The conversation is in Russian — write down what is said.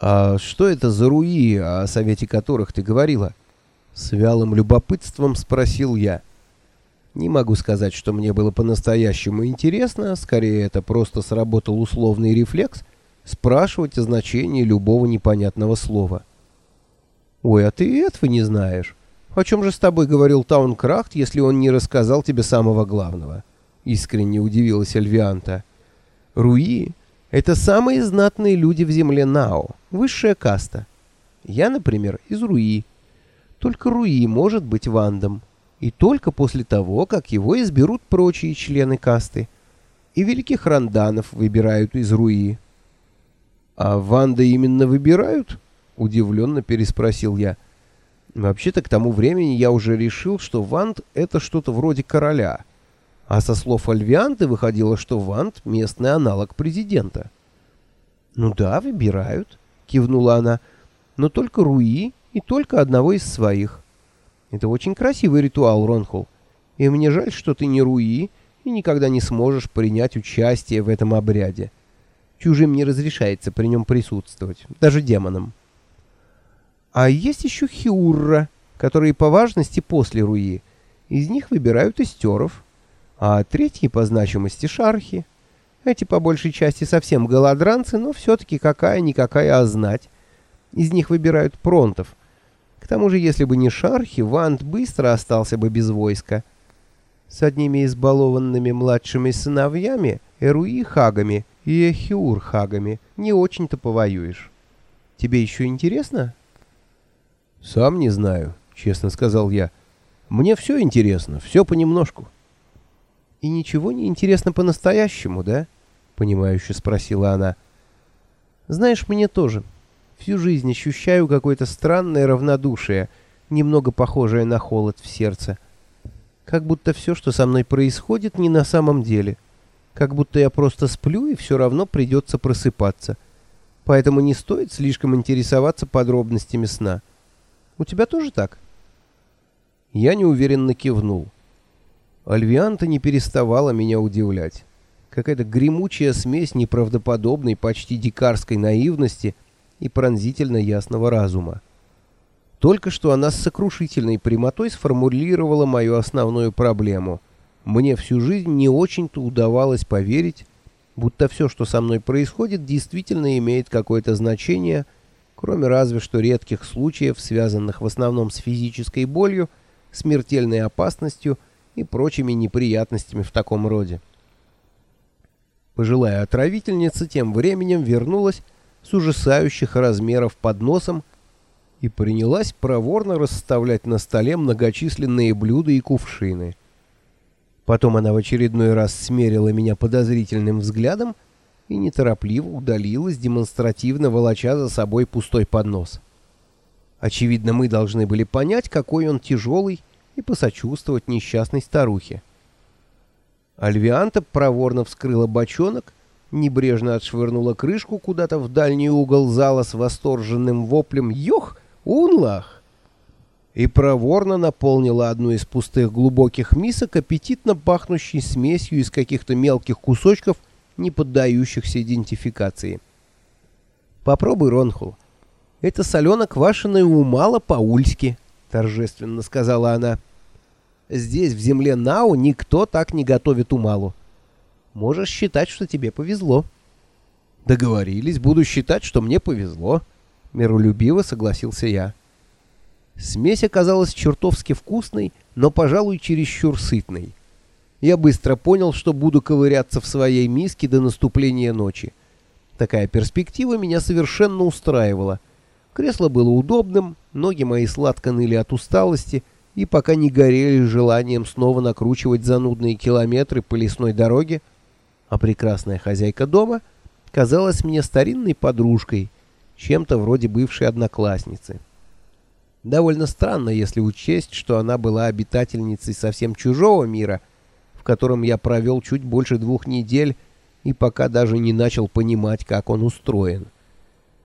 «А что это за руи, о совете которых ты говорила?» С вялым любопытством спросил я. Не могу сказать, что мне было по-настоящему интересно, скорее это просто сработал условный рефлекс спрашивать о значении любого непонятного слова. «Ой, а ты этого не знаешь? О чем же с тобой говорил Таункрафт, если он не рассказал тебе самого главного?» Искренне удивилась Альвианта. «Руи — это самые знатные люди в земле Нао, высшая каста. Я, например, из Руи. Только Руи может быть Вандом, и только после того, как его изберут прочие члены касты. И великих ранданов выбирают из Руи». «А Ванда именно выбирают?» — удивленно переспросил я. «Вообще-то к тому времени я уже решил, что Ванд — это что-то вроде короля». А со слов Альвианты выходило, что Ванд — местный аналог президента. «Ну да, выбирают», — кивнула она, — «но только Руи и только одного из своих. Это очень красивый ритуал, Ронхул, и мне жаль, что ты не Руи и никогда не сможешь принять участие в этом обряде. Чужим не разрешается при нем присутствовать, даже демонам. А есть еще Хиурра, которые по важности после Руи. Из них выбирают истеров а третьи по значимости шархи. Эти по большей части совсем голодранцы, но все-таки какая-никакая ознать. Из них выбирают пронтов. К тому же, если бы не шархи, Вант быстро остался бы без войска. С одними избалованными младшими сыновьями, Эруи-хагами и Эхиур-хагами, не очень-то повоюешь. Тебе еще интересно? «Сам не знаю», — честно сказал я. «Мне все интересно, все понемножку». «И ничего не интересно по-настоящему, да?» — понимающе спросила она. «Знаешь, мне тоже. Всю жизнь ощущаю какое-то странное равнодушие, немного похожее на холод в сердце. Как будто все, что со мной происходит, не на самом деле. Как будто я просто сплю, и все равно придется просыпаться. Поэтому не стоит слишком интересоваться подробностями сна. У тебя тоже так?» Я неуверенно кивнул. Альвианта не переставала меня удивлять. Какая-то гремучая смесь неправдоподобной, почти дикарской наивности и пронзительно ясного разума. Только что она с сокрушительной прямотой сформулировала мою основную проблему. Мне всю жизнь не очень-то удавалось поверить, будто все, что со мной происходит, действительно имеет какое-то значение, кроме разве что редких случаев, связанных в основном с физической болью, смертельной опасностью и прочими неприятностями в таком роде. Пожилая отравительница тем временем вернулась с ужасающих размеров подносом и принялась проворно расставлять на столе многочисленные блюда и кувшины. Потом она в очередной раз смерила меня подозрительным взглядом и неторопливо удалилась, демонстративно волоча за собой пустой поднос. Очевидно, мы должны были понять, какой он тяжелый и посочувствовать несчастной старухе. Альвианта проворно вскрыла бочонок, небрежно отшвырнула крышку куда-то в дальний угол зала с восторженным воплем «Йох! Унлах!» и проворно наполнила одну из пустых глубоких мисок аппетитно пахнущей смесью из каких-то мелких кусочков, не поддающихся идентификации. «Попробуй, Ронхул. Это солено-квашеное умало по-ульски», — торжественно сказала она. Здесь, в земле Нау, никто так не готовит умалу. Можешь считать, что тебе повезло. Договорились, буду считать, что мне повезло. Миролюбиво согласился я. Смесь оказалась чертовски вкусной, но, пожалуй, чересчур сытной. Я быстро понял, что буду ковыряться в своей миске до наступления ночи. Такая перспектива меня совершенно устраивала. Кресло было удобным, ноги мои сладко ныли от усталости — и пока не горели желанием снова накручивать занудные километры по лесной дороге, а прекрасная хозяйка дома казалась мне старинной подружкой, чем-то вроде бывшей одноклассницы. Довольно странно, если учесть, что она была обитательницей совсем чужого мира, в котором я провел чуть больше двух недель и пока даже не начал понимать, как он устроен.